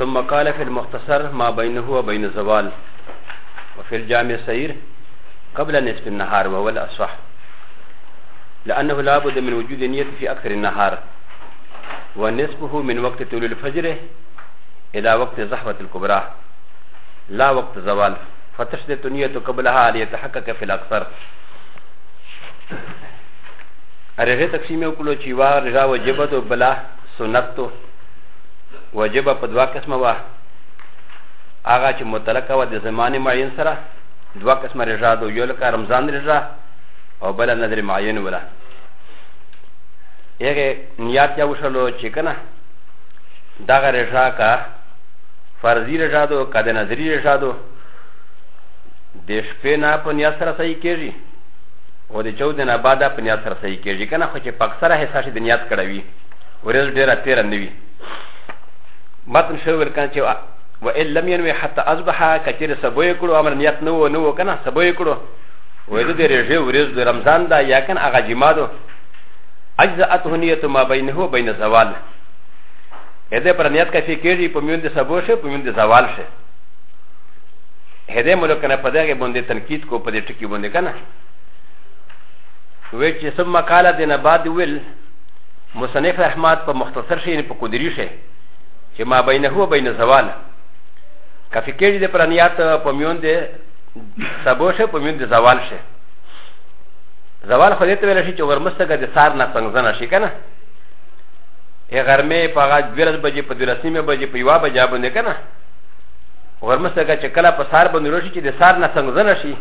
ثم قال في المختصر ما بينه وبين الزوال وفي الجامع السير قبل نصف النهار وهو الأصح لأنه لا بد من وجود نية في أكثر النهار ونصفه من وقت طول الفجر إلى وقت زحفة الكبرى لا وقت زوال فتشدد النيه قبلها ليتحقق في الأكثر هغه تقسیم یو کلو چې وا رضا وجب دو بلا سنت تو وجب په دوا قسمه وا هغه چې متلقه و د زمانه معین سره دوا قسمه رضا دو یو لکه رمضان رضا او بل نظر معین ولا هغه نیات یا وشلو چې کنه دا رضا کا فرضی رضا دو کده نظری رضا دو د شپې نه په نیات سره صحیح کېږي او د چود نه بعد په نیت سره صحیح کېږي کنه خو چې په اکثره حصه شي د نیت کړه وي ورځ ډېره تېره نه وي متن شو ور کنه چې و ان لم ينوي حتى اصبح کچیر سبو یې کړو امر نیت نه و نه و کنه سبو یې کړو و دې د رېژې ورځ د رمضان دا یا کنه هغه جمادو اجزاته نیت ما بینه و بین زوال هدا پر نیت کفي کېږي په میوند سبو شه په میوند زوال شه هدا ملک نه پدغه باندې تنقید کو په دې ټکی باندې کنه وی چې ثم قال دینه بعد ویل مصنف رحمت په مختصر شي نه په قدري شي چې ما بینه هو بین زوال کافي کېږي د پرانیات په میون دي سبو شه په میون دي زوال شه زوال خو دې ته ویل شي چې ورمستګه د سار نه څنګه نه شي کنه ای غرمه په هغه دولس بجې په دولس نیمه بجې په یوه بجه باندې کنه ورمستګه چې کله په سار باندې روشي چې د سار نه څنګه نه شي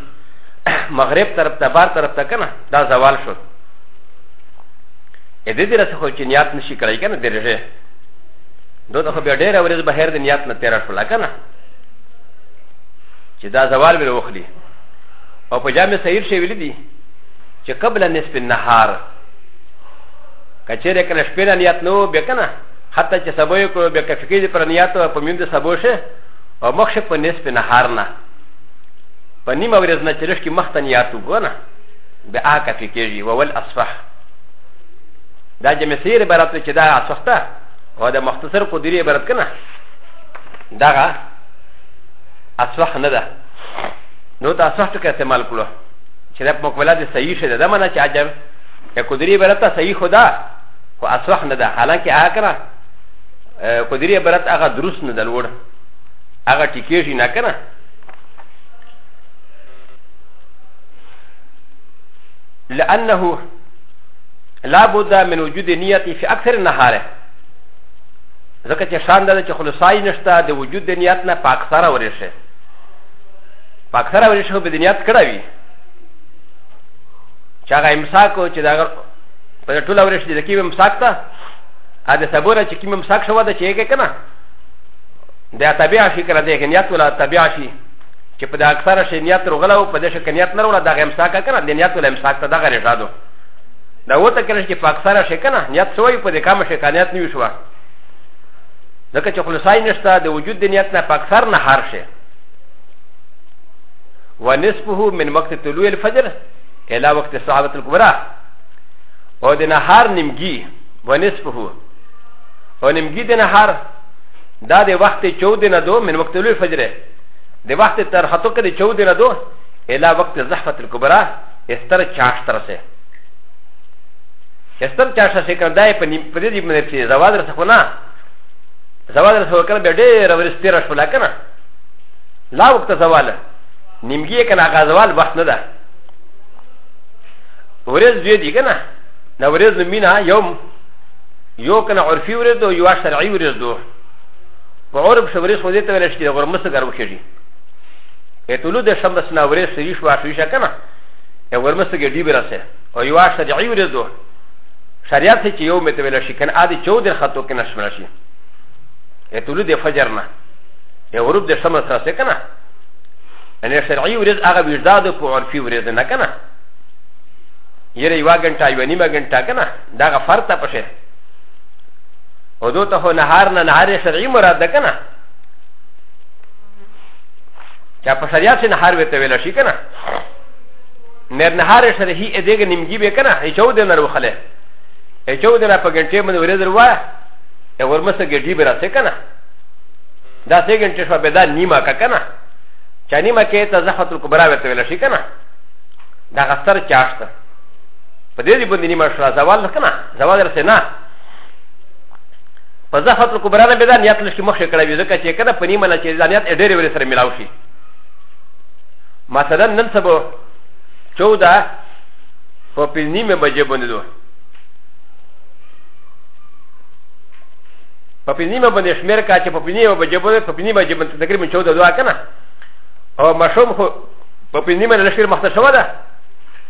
مغرب طرف ته بار طرف ته کنه دا زوال شو ا دې دې رسه خو چې نیات نشي کړای کنه درجه دوی ته خو بیا ډېره ورځ بهر د نیات نه تېره شوله کنه چې دا زوال ویل وخلی او په جامع سیر شي ویل دي چې قبل نصف النهار کچېره کنه شپې نه نیات نو به کنه حتی چې سبو یې کو به کفکې پر نیات او په میند سبو شه او مخ په نصف نهار نه په نیمه ورځ نه چې لږکې مخته نیات وګوه نه به آ کافي کېږي وول اصفح دا جمع سیر عبارت چې دا اصفح ته او د مختصر قدري عبارت کنه دغه اصفح نه ده نو دا اصفح ټکه استعمال کړو چې دا مقبله د صحیح شه ده دا معنی چې عجب یا قدري عبارت ته صحیح خدا خو اصفح نه ده حالانکه هغه کنه قدري عبارت هغه درست نه ده لوړ هغه ټیکېږي نه کنه لانه لا بد من وجود نيتي في اكثر النهار ځکه چې شان ده چې خلصای نشته د وجود د نیت نه پاک سره ورشه پاک سره ورشه به د نیت کړه وی چې هغه امساک او چې دا په ټول ورشه د کیم امساک ته ا د صبر چې کیم امساک شو ده چې یې کنه دا تبع شي کنه دغه نیت ولا تبع شي چې په دا اکثره شي نیت رغله او په دې شي کنيت نه رغله دغه امساک کنه د نیت ولا امساک ته دغه رجادو دا وته کنه چې په اکثره شي کنه نیت سوې په دې کام شي کنيت نه وشو ځکه چې خلاصای نشته د وجود د نیت نه په اکثر نه هر شي ونصفه من وقت طلوع الفجر الى وقت الصحابه الكبرى او د نهار نمګي ونصفه او نمګي د نهار دا د وخت چودې نه دو من وقت لوی فجره د وخت تر هتو کې د چودې نه دو الا وقت زحفت الكبرى استر چاش تر سه استر چاش سه کنه دای په نیم په دې باندې چې زواد رسه خو نه زواد رسه وکړه به ډېر ورستې را شول کنه لا وخت زواله نیمګي کنه هغه زوال وخت نه ده ورځ دوی دی کنه نو ورځ مینا یوم یو کنه عرفي ورځ او یو شرعي ورځ دو په عرب شوري خو دې ته ویل شي غره مسه ګرو شي اتولو د شمس نه ورې سری شو شو شي کنه یو غره مسه ګډي برسه او یو شرعي ورځ دو شریعت چې یو مت ویل شي کنه عادي 14 خطو کې نشمل شي اتولو د فجر نه یو غروب د شمس سره څه کنه ان شرعي ورځ هغه ویزاد په عرفي ورځ نه کنه یره یو غنټه یو نیمه غنټه کنه دا غفر ته پشه او دو ته نهار نه نهار شرعي مراد ده کنه چا په شریعت سره نهار وته ویل شي کنه نر نهار شرعي ا دېګ نیمګي به کنه هي چود نه وخله هي چود نه په ګنټه باندې ورې دروا ا ورمسه ګډي به راځي کنه دا سه ګنټه شو به دا نیمه کا کنه چا نیمه کې ته زحمت الکبرا وته ویل شي کنه دا غستر چاشته په دې دې باندې نیمه شو زوال کنه زوال رسې نه په زفت الکبرا نه به دا نیت لشي مخ کړه وي ځکه چې کنه په نیمه نه چې ځانیت ډېر ور سره ملاو شي مثلا نن سبا 14 په پنځمه بجې باندې دوه په پنځمه باندې شمیر کا چې په پنځمه بجې باندې په پنځمه بجې باندې تقریبا 14 دوه کنه او مشوم خو په پنځمه لشي مخته شوه ده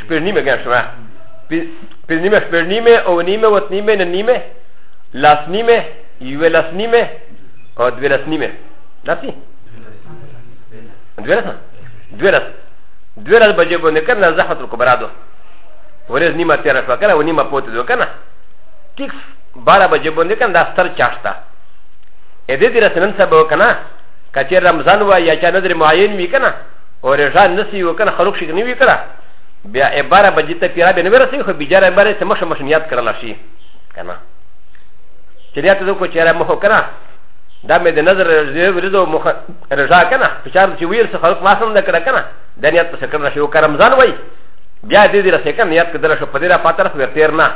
شپیر نیمه گن شما پیر نیمه شپیر نیمه او نیمه وط نیمه نه نیمه لاس نیمه یوه لاس نیمه او دوه لاس نیمه لاسی دوه لاس دوه لاس دوه لاس بجه بونه کنه زحمت الکبرا دو ورز نیمه تیره شو کنه و نیمه پوت دو کنه تیکس بارا بجه بونه کنه دا ستر چاشتا ا دې دې رسنن سبا کنه کچې رمضان وا یا چا نظر معین وی کنه او رجا نسی و کنه خلق شي نوی کړه بیا عباره به جته پیرا به نه ورسې خو بیجاره عباره ته مشه مشه نیاد کړل شي کنه چې نیاد ته کو چیرې مخ کنه دا مې د نظر ورزو مخ رجا کنه په چار چې ویل څه خلق ما سم نه کړه کنه د نیاد په سکر نشو کرم ځان وای بیا دې دې رسې کنه نیاد کړل شو په دې را پاتره ور تیر نه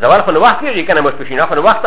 زوال خو وخت یې کنه مش پښینه خو وخت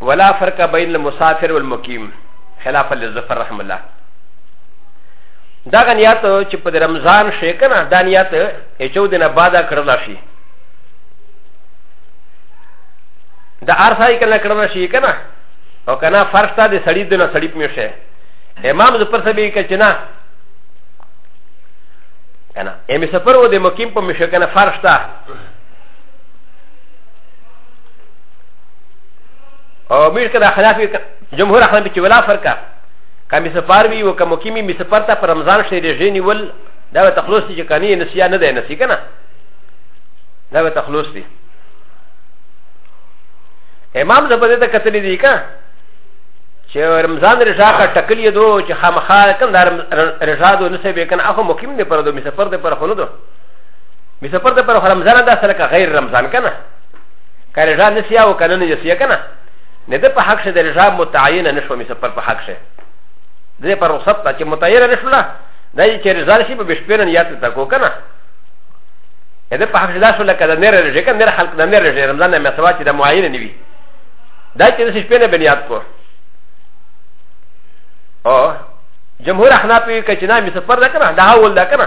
ولا فرق بين المسافر والمقيم خلاف للظفر رحم الله دا غنیات چې په رمضان شي کنه دا نیات یې چو دینه بعد کړل شي دا ارسای کنه کړل شي کنه او کنه فرض ته د سړی دنه سړی په میشه امام ظفر سبي کچنا کنه ایم سفر و د مقیم په میشه کنه فرض ته او میر کدا خلاف جمهور احناف چې ولا فرقه کمی سفر وی او کوم کیمی می سفر ته پر رمضان شې رژې نیول دا تخلص چې کني نسیا نه ده نسی کنه دا تخلص دی امام زبده ته کتلی دی کنه چې رمضان رجا کا ټکلې دو چې خامخا کن دا رجا دو نسې به کنه اخو مقیم نه پر دو می سفر ده پر خونو دو می سفر ده پر رمضان دا سره کا غیر رمضان کنه که رجا نسیا او کنه نجسیه کنه نه ده په حق شه د رجا متعینه نشو می سفر په حق شه ده پر رخصت ته چې متعینه نشو لا دا چې رجا شي په بشپرن یاد ته کو کنه ا ذ ا ب ح ق ش د ا س و ل ك د ن ر ر ج ك ن ر خلق د ن ر ر ج رمضان م س و ا ت د م ع ي ن ن ب ي د ا ت ن س ش ب ن ب ن ي ا ت ك و جمهور احناف ك ش ن ا م س ف ر د ك ن ا د ه و ل د ك ن ا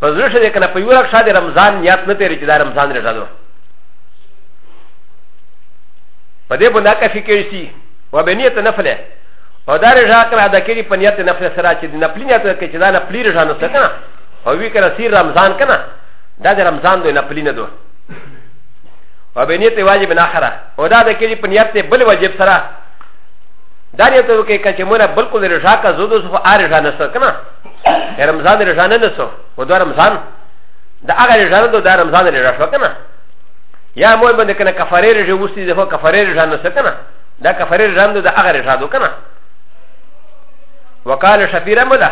په زړه شې کنه په یو رکشا د رمضان نیت نه تیرې چې دا رمضان رضا ده په دې باندې کافي کېږي شي و به نیت نفله او دا رضا کړه دا کېږي په نیت نفله سره چې د نفلی نیت کې چې دا نفلی رضا نه کنه او وی کنه سیر رمضان کنه دا د رمضان د نفلی نه ده و به نیت واجب نه خره او دا د کېږي په نیت بل واجب سره دا نیت وکړي چې مونږ بالکل رضا کا زودو سره ارجا نه سره کنه رمضان رجا نه نسو و دو رمضان د هغه رجا نه د رمضان رجا شو کنه یا مو باندې کنه کفاره رجا وسی ده کفاره رجا نه سکنه دا کفاره رجا نه د هغه رجا دو کنه وقال شفير مدا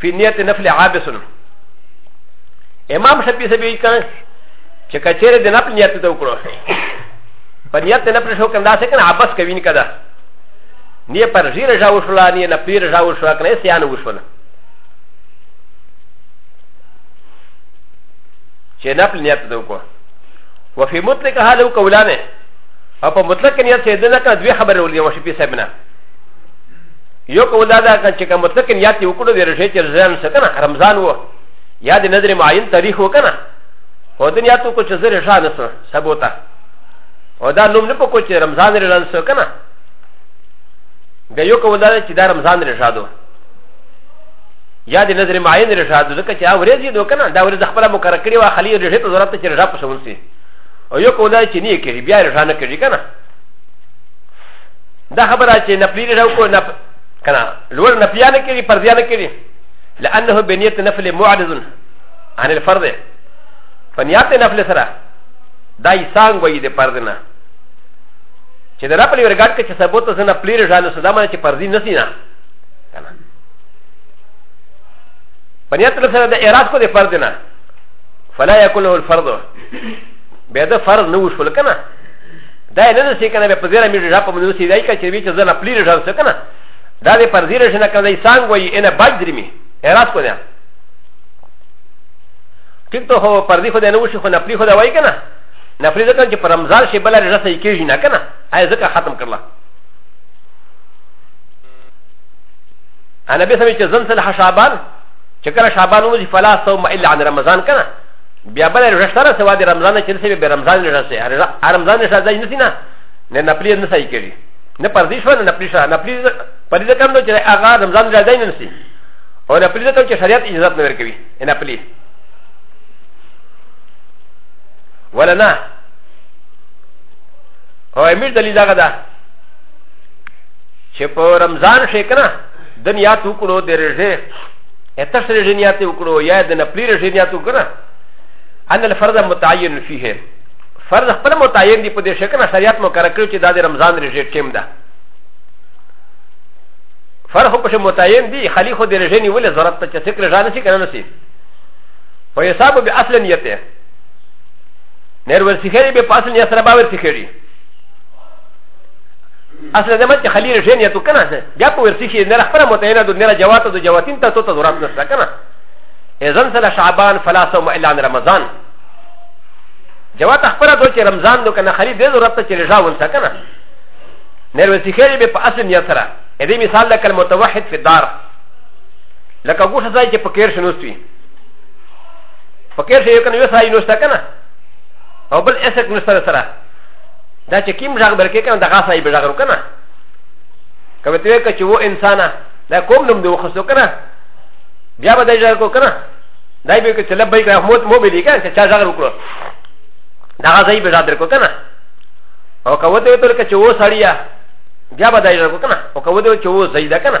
في نيه نفل عابس امام شفير سبي كان چې کچېره د نفل نیت ته وکړو په نیت نه پر شو کنه دا څه کنه عباس کوي نه کده نی پر ژیر جا وشولا نی نه پیر جا وشولا کنه سیان وشولا چې نپل نیت دو کو وفي مطلق هذا قولانه او په مطلق نیت سره دنه کا دوی خبره ولې مو شپې صاحب نه یو قول دا کا چې کا مطلق نیت یو کړو د رشې چې رمضان سکنه رمضان وو یا د نظر معین تاریخ وکنه او د نیت کو چې زره شان سره سبوتا او دا نوم نه پکو چې رمضان رمضان سکنه د یو کول دا چې دا رمضان رشادو یا د نظر معین رشادو ځکه چې هغه ورځ یې دوه کنه دا ورځ خپل مقرر کړی و خلی رشاد ته ضرورت چې رشاد پسون سي او یو کول دا چې نه کېږي بیا رشاد نه کېږي کنه دا خبره چې نفلی رشاد کو نه کنه لور نفیا نه کېږي فرضیا نه کېږي لانه بنیت نفل معرض عن الفرض فنیات نفل سره دا یې څنګه وایي د فرض نه چې د نفل ورګټ کې چې ثبوت ته نه پلیر ژاله صدا معنی چې فرضي نه سینا کنه پنیت له سره د اعراض کو د فرض نه فلا يكون له الفرض به د فرض نه وشول کنه دا نه نسی کنه به په زیره میږي را په منو سی دای کا چې وی چې زنه پلیر ژاله څه کنه دا د فرضي رښنه کنه یې څنګه وایي انه باج درمی اعراض کو نه ټیک ته هو پردی خو د نه وشي خو نه پلی خو دا وایي کنه نه فريزه كان چې په رمضان شي بل رضا صحیح کېږي نه کنه اي ځکه ختم کړل انا به سمې چې زن سره شعبان چې کله شعبان وځي فلا صوم الا عن رمضان کنه بیا بل رضا سره سوا د رمضان چې سره به رمضان رضا سره رمضان رضا ځای نه سينه نه نپلی نه صحیح کېږي نه پردیش و نه نپلی شاه نپلی پردیش کم نو چې هغه رمضان رضا نه سي او نپلی ته چې شریعت اجازه نه ورکوي نپلی ولا نه او امیر دلیل دغه ده چې په رمضان شي کنه د نیات وکړو د رژې اتش رژې نیات وکړو یا د نپلی رژې نیات وکړو ان الفرض متعین فيه فرض خپل متعین دی په دې شکل شریعت مقرر کړو چې دا د رمضان رژې ټیم ده فرض خو په متعین دی خلی خو د رژې نیولې ضرورت ته چې څکر ځان شي کنه نسی ويصاب بأصل نيته نير ورسخيري بأصل نيته سربا ورسخيري اصل زمان چې خلیل شي نه تو کنه بیا په ورسی شي نه خپل متعینه د نه جوات د جواتین ته تو ته ضرورت نشته کنه اذن سره شعبان فلا صوم الا رمضان جوات خپل دو چې رمضان نو کنه خلیل دې ضرورت ته چې رجا ونسه کنه نه ورسی خیر به په اصل نه سره دې مثال لکه المتوحد فی الدار لکه ګوښه ځای چې پکیر شي نوست وي پکیر شي یو کنه یو سړی نوسته که نه او بل اسک نوسته سره دا چې کیم ژغ برکې که نه دغه سړی به ژغرو که نه که به ته که چې و انسانه دا کوم نوم دی وخستو که نه بیا به دی ژغ کو که نه دا به که چې لبی که موت مو به دی که چې چا ژغر وکړو دغه ځای به ژغ درکو که نه او که وته وته که چې و سړی بیا به دی ژغ کو که نه او که وته چې و ځای ده که نه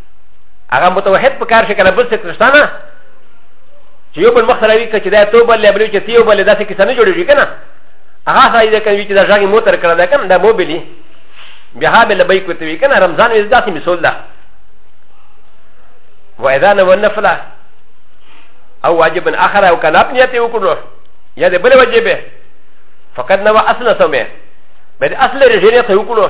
هغه متوحد په کار شي کنه بل څه کرشتانه چې یو بل مخ راوي کچې دا تو بل بل چې تیو بل داسې کیسه نه جوړیږي کنه هغه ځای دې کوي چې دا ځای مو تر کړه دا کنه دا مو بلی بیا به لبیک وته وی کنه رمضان وې داسې مثال ده و اذا نو نفلا او واجب اخر او کلاب نیته وکړو یا دې بل واجب فقط نو اصل سمه بل اصل رجنه ته وکړو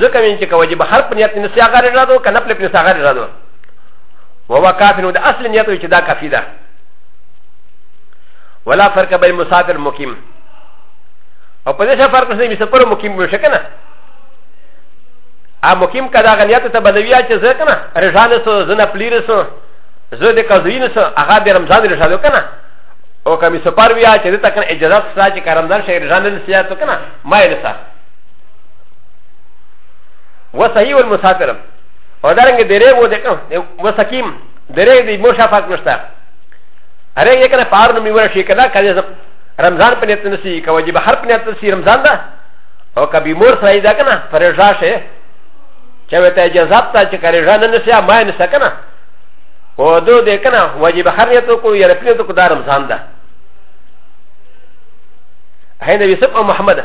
ځکه وین چې کوجب هر په نیت نه سیا غره را دو کنه په پنځه غره را دو وهو کافی نو د اصل نیت چې دا کافی ده ولا فرق بین مسافر مقیم او په دې فرق نشته چې سفر مقیم وي شکنه ا مقیم کدا غنیت ته بدویا چې زه کنه رجانه سو زنه پلیره سو زه د قزوین سو هغه د رمضان رجانه کنه او کمی سفر ویا چې ته کنه اجازه سره چې کرمدار شهر رجانه سیاست کنه ما یې سره وصحيح المسافر او دارنګ درې وو د وسکیم درې د مشافات نشته اره یې کنه پار نو میور شي کنه کله رمضان په نیت نسی کوي چې بهر په نیت نسی رمضان ده او کبي مور سره دا کنه فرجا شي چې وته جزاب ته چې کړي ځان نه سي ما نه سکنه او دو دې کنه واجب بهر نیت کو یا رپیت کو دا رمضان ده هي نبی سب محمد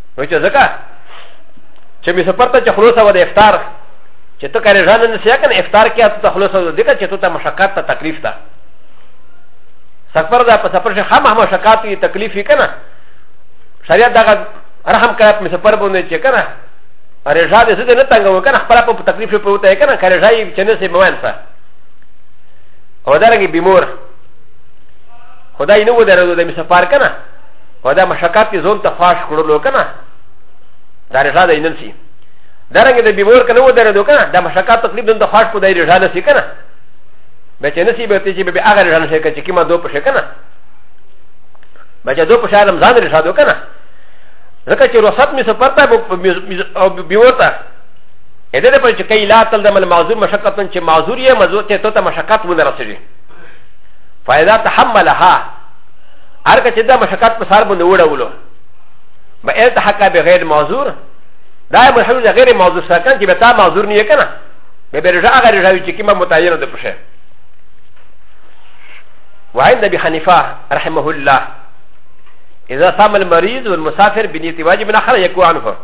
نو چې ځکه چې مې سفر ته چې خلوصه و د افطار چې ته کارې ځان نه سیا کنه افطار کې ته خلوصه و دې چې ته ته مشقت ته تکلیف ده سفر دا په سفر شي خامه مشقت وي تکلیف وي کنه شریعت دا رحم کړه په سفر باندې چې کنه رجا دې زه نه تنګ وکنه خپل په تکلیف په وته کنه کارې ځای چې نه سي موان سره او دا رنګي بیمور خدای نو ودرو د مسافر کنه و دا مشکات کې ځون ته فاش کړلو کنه دا رضا دی نن سي دا رنګ د بیمور کنه و درې دو کنه دا مشکات تقریبا د فاش کو دی رضا نه سي کنه به چې نسی به چې به هغه رضا نه سي چې کیما دو پښه کنه به چې دو پښه رمضان رضا دو کنه ځکه چې رخصت می سپرتا او بیوتا ا د ه په چې کای لا تل د مل معذور مشقت چې معذور یې مزو ته ته مشقت ونه رسېږي فایده تحملها هر که چې دا مشکات په سر باندې وړولو ما التحق بغیر معذور دا مشهور د غیر معذور سره کان چې به تا معذور نه کنه به به رجا غیر رجا چې کیما متعین ده پشه وعند ابي حنيفه رحمه الله اذا صام المريض والمسافر بنيت واجب اخر يكون عنه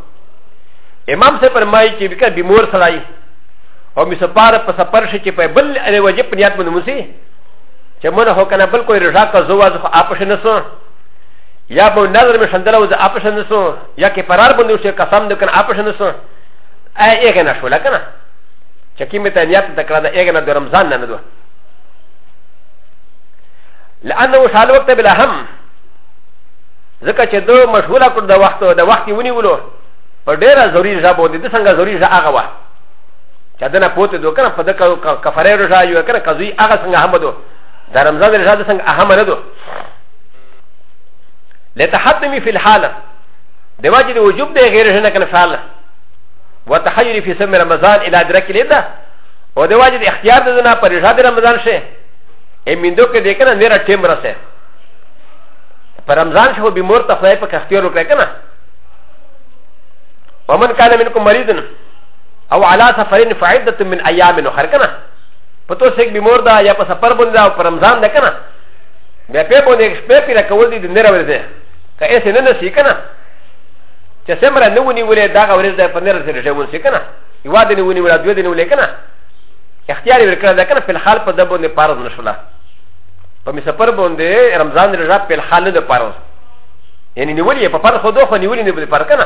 امام سے فرمائی کہ بکر بیمور سلائی اور مسپار پر سفر سے چپے بل ارے وجب نیات من مسیح چې مونږ هو کنه بل کوئی رضا کا زو واز خو آپش نه سو یا به نظر مې شندل او زه آپش نه سو یا کې فرار بندو شي قسم دې کنه آپش نه سو اې اګه نه شو لکنه چې کیمه ته نیت تکړه ده اګه نه د رمضان نه نه دوه لانه شال وقت بلا هم ځکه چې دو مشغوله کړ د وخت د وخت ونیولو په ډیره ضروري ځابو دي د څنګه ضروري ځا هغه وخت چې دنه پوت دو کنه په دکو کفاره رجا یو کنه قضوی هغه څنګه هم دو د رمضان رجا د څنګه اهم نه دو لتحتمی فی الحاله د واجب وجوب دی غیر جن کنه فعل وتحیر فی سم رمضان الی درک لیدا او د واجب اختیار د نه پر رجا د رمضان شه امیندو کې د کنه نیره ټیم رسه پر رمضان شو به مور ته خدای په اختیار وکړه کنه ومن کان منکم مریضن او علا سفرین فعدت من ایام اخر کنه په تو سیک بیمور دا یا په سفر باندې او پر رمضان ده کنه بیا په باندې شپه پیرا کول دي د نره ورځه که ایسه نه نسی کنه چې سمره نه ونی ولې دا ورځ ده په نره سره ژوند سی کنه یو دې ونی ولا دوی دې ولې کنه اختیار ورکړه ده کنه په حال په دبو نه پارز نشولا په می سفر باندې رمضان رضا په حال نه پارز یعنی نیولې په پر خو دوه نیولې نه په پر کنه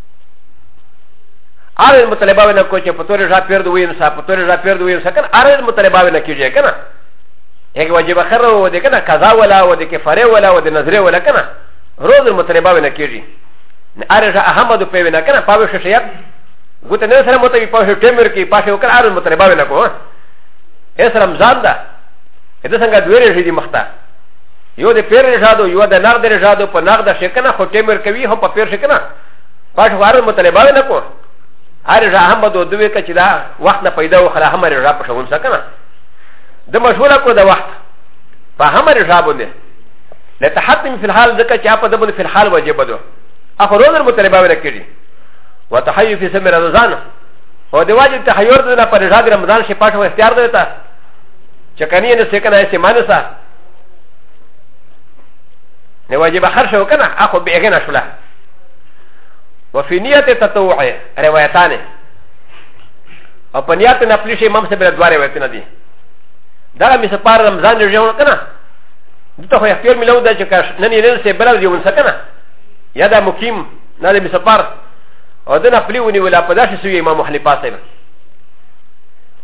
ار المطلبه وینا کو چې په تور ژا پیر دوی نو په تور ژا پیر دوی نو سکن ار المطلبه وینا کیږي کنه هغه واجب خره و دې کنه قضا ولا و دې کفاره ولا و دې نظر ولا کنه روز المطلبه وینا کیږي ار ژا احمد په وینا کنه پاوه ششیات ګوت نه سره متوي پاوه ټیمر کې پاشه وکړ ار المطلبه وینا کو اسلام ځان ده اته څنګه دوی رې دي مخته یو د پیر رشاد یو د نقد رشاد په نقد شکنه خو ټیمر کوي هم په پیر شکنه پښ وار مطالبه نه کو هر رشا هم به دوی کچ دا وخت نه پیدا و خره هم رشا په شون سکنه د مشوره کو د وخت په هم رشا باندې لتحتم فی الحال ځکه چې په دبل فی الحال واجب ده اخو روز مطالبه ولا کړي وتحیو فی سمر رمضان او د واجب تحیر د نه پر رشاد رمضان شي پښ و اختیار ده تا چې کني نه سکنه سیمانه سره نه واجب خرج شو کنه اخو به غنا شولا وفي نيه تطوع روايتان او په نيات نه پلي شي امام صاحب له دوه روايتونه دي دا مې سپار رمضان دې ژوند کنه دته خو اختیار ملو دا چې کاش نن یې نن سه بل ورځ یو سکنه یا دا مقیم نه دې سفر او د نپلی ونی ولا په داسې سوی امام حنیفه صاحب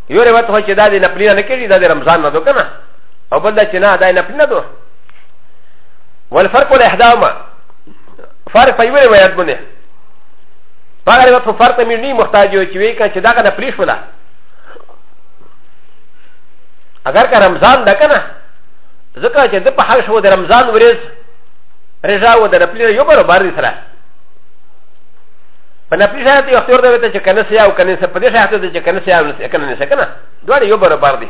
یو روایت هو چې دا د نپلی نه کېږي دا د رمضان نه دوکنه او بل دا چې نه دا نه پنه دو والفرق الاحداما فرق په یو روایت باندې په هغه وخت فرق مې نه محتاج یو چې وی کړه چې دا کنه پریش ولا اگر که رمضان ده کنه ځکه چې د په حال شو د رمضان ورځ رضا و د رپلی یو برابر دي سره په نپلی شاید یو اختیار ده چې کنه سیا او کنه سیا په دې شاید ده چې کنه سیا او کنه نه سیا کنه دواړه یو برابر دي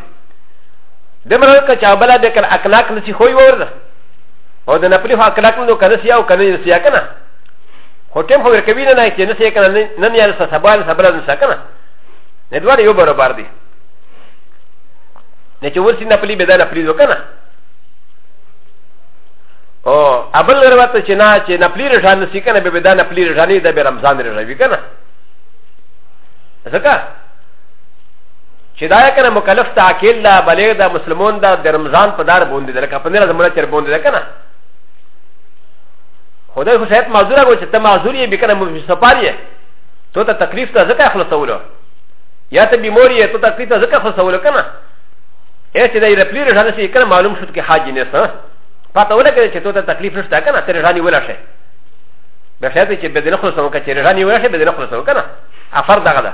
د مرل که چا بلا به کر اکلاک نسی خوی ورده او د نپلی خو اکلاک نو کنه سیا او کنه نسیا کنه خو ټیم خو ورکوی نه نه چې نسیا کنه نن یا سه سبا نه سبا نه کنه نه دوړ یو برابر دی نه چې ورسی نپلی به دا نپلی دو کنه او ابل روایت چې نه چې نپلی رجان نسی کنه به دا نپلی رجانې د رمضان رجوی کنه ځکه چې دا یې کنه مکلف ته عاقل ده بلغ ده مسلمان ده د رمضان په دار باندې ده لکه په نړۍ زموږ چر باندې ده کنه خدای خو شاید معذور هغه چې ته معذور یې به کنه مسافر یې ته ته تکلیف ته ځکه خلاصولو یا ته بیمار یې ته تکلیف ته ځکه خلاصولو کنه اې چې دا یې رپلی رژانه شي کنه معلوم شو کې حاجی نه سه پته ولګې چې ته ته تکلیف نشته کنه ته رژانی ولا شي به شاید چې بدل خلاصو کنه چې رژانی ولا شي بدل خلاصو کنه افر دغه ده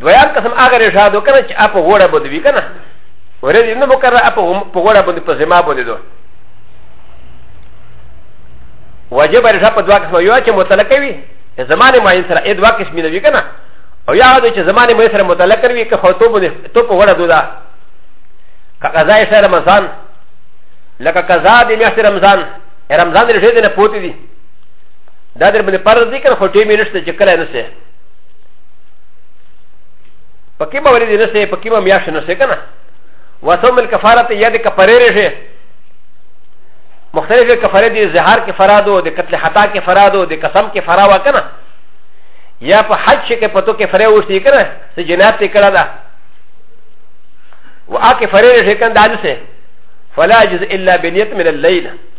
دویم قسم هغه رشا دو کنه چې اپ غوړه باندې وی کنه ورې دې نه وکړه اپ په غوړه باندې په زما باندې دو واجب رشا په دوا قسم یو چې متعلق وي زمانه معین سره اې دوا قسم نه وی کنه او یا دې چې زمانه معین سره متعلق وي که خو ته باندې ته په غوړه دودا که قضا یې سره رمضان لکه قضا دې میاشتې رمضان رمضان دې شې دې نه پوتې دي دا در باندې فرض دي کنه خو ټیم یې نشته چې کله نه سي په کومه ورځ نه سي په کومه میاشت نه سي کنه وصوم الكفاره یا د کفاره رشه مختلفه کفاره دي زهار کفاره دو د قتل خطا کفاره دو د قسم کفاره وا کنه یا په حج شي کې پتو کفاره وشتي کنه چې جنات ته کړه دا وا کفاره رشه کنه دا څه فلا جز الا بنیت من الليل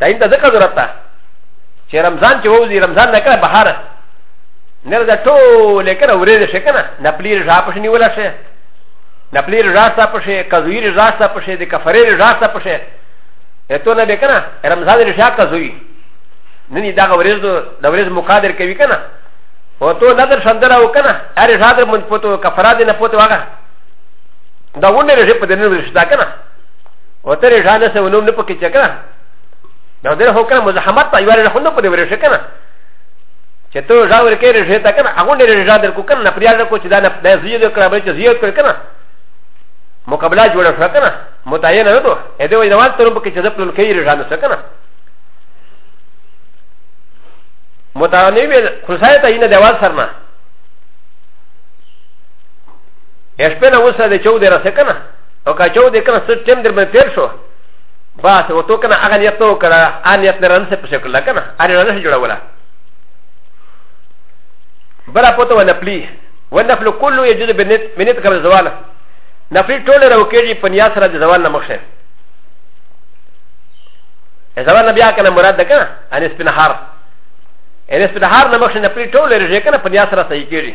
دا انده ځکه ضرورت ده چې رمضان چې ووځي رمضان نه کړه بهار نه دا ټول کنه ورېده شي کنه نپلی رضا پښې نیولا شي نپلی رضا ستا پښې قضوی رضا ستا پښې د کفرې رضا ستا پښې ته نه به کنه رمضان رضا قضوی نن دا ورېز د ورېز مقادر کوي کنه او ته نظر شندره وکنه اره رضا د من پوتو کفرات نه پوتو هغه دا ونه رژه په دنه ورشدا کنه او ته رژه نه سه ونه نه پکې چا کنه دا دغه هو کنه مزاحمت په یوه رژه نه په دې ورشه کنه چې ته رژه ورکې رژه تا کنه هغه نه رژه در کو کنه پریا نه کو چې دا نه د زیات کړه به چې زیات کړ کنه مقابله جوړه شو کنه متعین نه دوه اې دې وای دا وخت تر په کې چې خپل کې رژه نه سه کنه متعنی ویل خصایت اینه دیوال سرنا ا شپه نه وسه د چودې راسه کنه او که چودې کنه ست ټیم در باندې تیر شو بس و تو کنه هغه نیت نو کړه ان نیت نه رنسه په شکل کنه ان رنسه جوړوله بلا پته ولا پلی والنفل كله يجوز بنت بنت قبل زواله نفل ټول راوکېږي په نیت سره د زوال نه مخشه زوال نه بیا کنه مراد ده کنه ان اسپنهار ان اسپنهار نه مخشه نفل ټول راځي کنه په نیت سره صحیح کېږي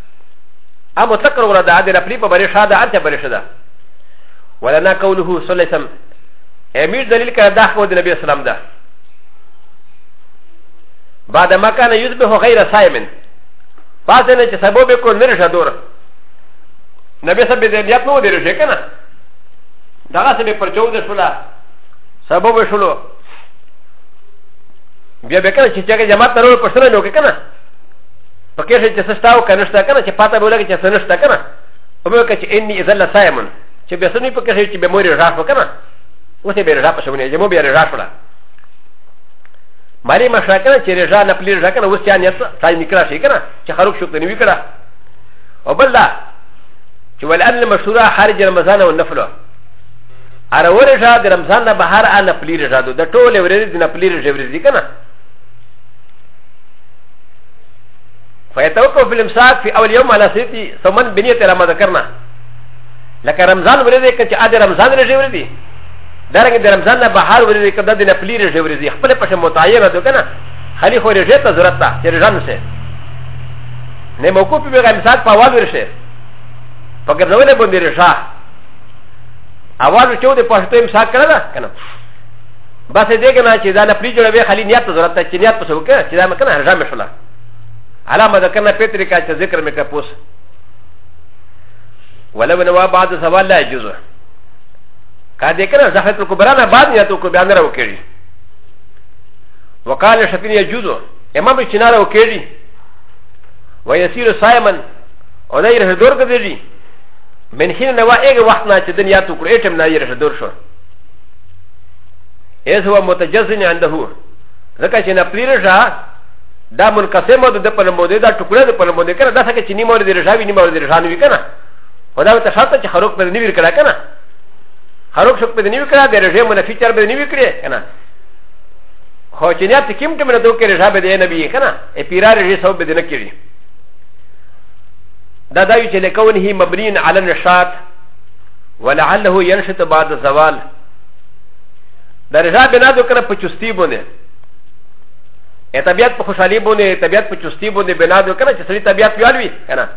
ا متکر ولا دا د رپلی په بری شاده ارته بری شاده ولنا قوله صلی الله علیه وسلم امیر دلیل کړه دا خو د نبی اسلام ده بعد ما كان يذبح غير صائم فاسنه چې سبب به کو نرشه دور نبی سبب دې نیت نو دې رشه کنه دا سبب پر 14 شولا سبب شولو بیا به کنه چې چې جماعت ترور پښنه نو کنه په کې چې څه شته او کنه شته کنه چې پاته به ولګي چې څه نشته کنه او به چې اني اذا لا سايمن چې به سنې په کې چې به موري راځ وکنه وته به راځ پښونه چې مو به راځ ولا مالي مشره کنه چې رضا نه پلی رضا کنه وسیا نه څای نکړه شي کنه چې خروج شو کنه وکړه او بل دا چې ولان المشوره خارج رمضان او نفل اره ورجا د رمضان نه بهر ان پلی رضا د ټوله ورځ نه پلی رضا ورځ کنه فيتوقف في الامساك في اول يوم على سيتي ثم بنيه لما ذكرنا لك رمضان ورده كنت عاد رمضان رجي وردي دارنګ د رمضان نه بهر ورځي کده د نپلی رژه ورځي خپل پښه متعینه ده کنه خلی خو رژه ته ضرورت ده چې رژه نشه نه موقوف به غیم سات په اول ورشه په ګرځولې باندې رژه اول چې د پښتو امساک کړه کنه بس دې کنه چې دا نه پری جوړه به خالي نیت ضرورت ته چې نیت پسو کې چې دا مکنه هرځه مشله علامه ده کنه په طریقه چې ذکر مې کا پوس ولو نو بعد سوال لا يجوز کا دې کنه زحمت کو برانا بعد نیت کو بیان راو کړی وقال شفين يجوز امام چنار او کړی ويسير صائما او دا ير هدور کړی من حين نو هغه وخت نه چې دنیا تو کړې ټم نه ير هدور شو اذ هو متجزن عنده ځکه چې نه پلی رجا دا منقسمه د په لمبودې دا ټوکړه د په لمبودې کنه دا څنګه چې نیمه ورځ رجا وي نیمه ورځ رجا نه وي کنه خو دا ته شرط چې خروق په نیوي کړه کنه خروق شپ په نیوي کړه د رجا منفي چر به نیوي کړه کنه خو چې نه ته کیم ټیم نه دوه کې رجا به دی نه وي کنه ای پیرا رجا سو به نه کړي دا دا یو چې لکونه مبنین علی النشاط ولعله ينشط بعد الزوال دا رضا بنا دو کنه په چستی بونه ا طبیعت په خوشحالی بونه طبیعت په چستی بونه بنا دو کنه چې سړی طبیعت پیالوي کنه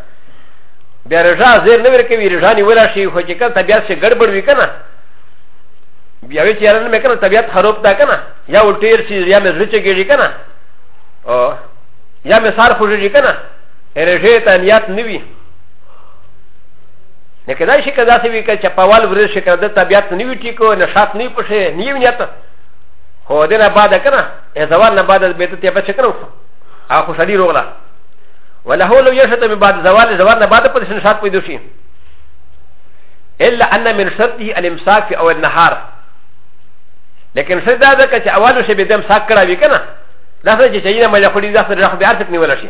بیا رضا زیر نه ورکوي رضا نه ولا شي خو چې کله طبیعت څخه ګډوډ وي کنه بیا وی چې یاره نه کنه طبیعت خراب ده کنه یا ولټیر شي یا مې زړه چګیږي کنه او یا مې سار خوږیږي کنه رضا ته نیت نه وي نه کېدای شي که داسې وي که چې په وال ورځ شي که د طبیعت نه وي ټیکو نشاط نه پښې نه یې نیت خو د نه بعد کنه زوال نه بعد به ته په شکر وکړو او خوشالي روغله وله لو يشت من بعد زوال زوال نه بعد پر نشاط پیدا شي الا ان من شرطه الامساك في اول نهار لكن شرط دا ده چې اول شي به دم ساک کړه وی کنه دا څه چې چینه مې خوري دا سره راخ به ارتک نیول شي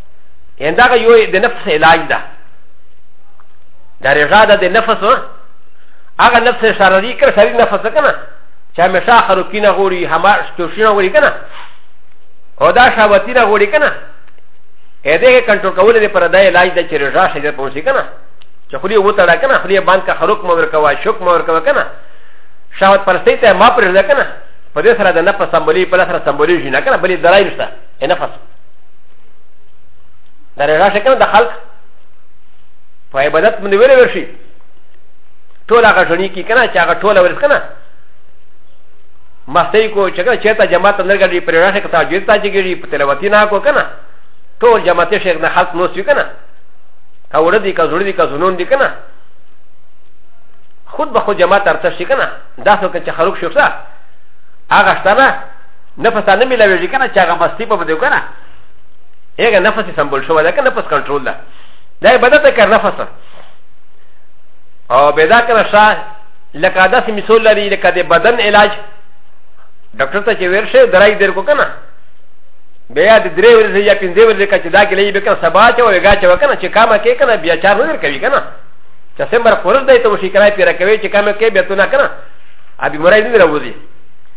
ان دا یو د نفس علاج ده دا رضا ده د نفس هغه نفس شرعي کړ شرعي نفس کنه چې همیشه خروکینه غوري هما شتوشینه غوري کنه او دا شاوتینه غوري کنه ا دې کنټرول کول دې پر دا علاج ده چې رضا شریعت پوسی کنه چې خلی وته کنه خلی باندې کا خروک مور کوا شوک مور کوا کنه شاوت پرستی ته ما پر لکنه په دې سره د نفس سمبولي په سره سمبولي جنہ کنه بلې درای نشته نفس دا رضا شي کنه د خلق په عبادت باندې ویل ورشي ټول هغه ژوندي کی کنه چې هغه ټول ورس کنه مستي کو چې کنه چېرته جماعت نه ګړي پر رضا شي کته جوړ تا چې ګړي په تلاوتي نه کو کنه ټول جماعت شي نه خلق نو سوي کنه کا وړ دي کا زړ دي کا زنون دي کنه خود به خود جماعت ارتشي کنه دا څه چې خلق شو څه هغه شته نه نفس ته نه ملاویږي کنه چې هغه مستی په بده کنه هغه نفس یې سمبول شو دا کنه نفس کنټرول ده دا عبادت ده کار نفس او بيدا کنه شا لکه داسې مثال لري لکه د بدن علاج ډاکټر ته چې ویل شي درای دیر کو کنه بیا د درې ورځې یا پنځه ورځې کچ دا کې لې به کنه سبا چې وې گا چې وکنه چې کامه کې کنه بیا چار نه کوي کنه چې سمبر خورز دی ته وشي کرای پیرا کوي چې کامه کې بیا تو نه کنه ابي مرای دې راوځي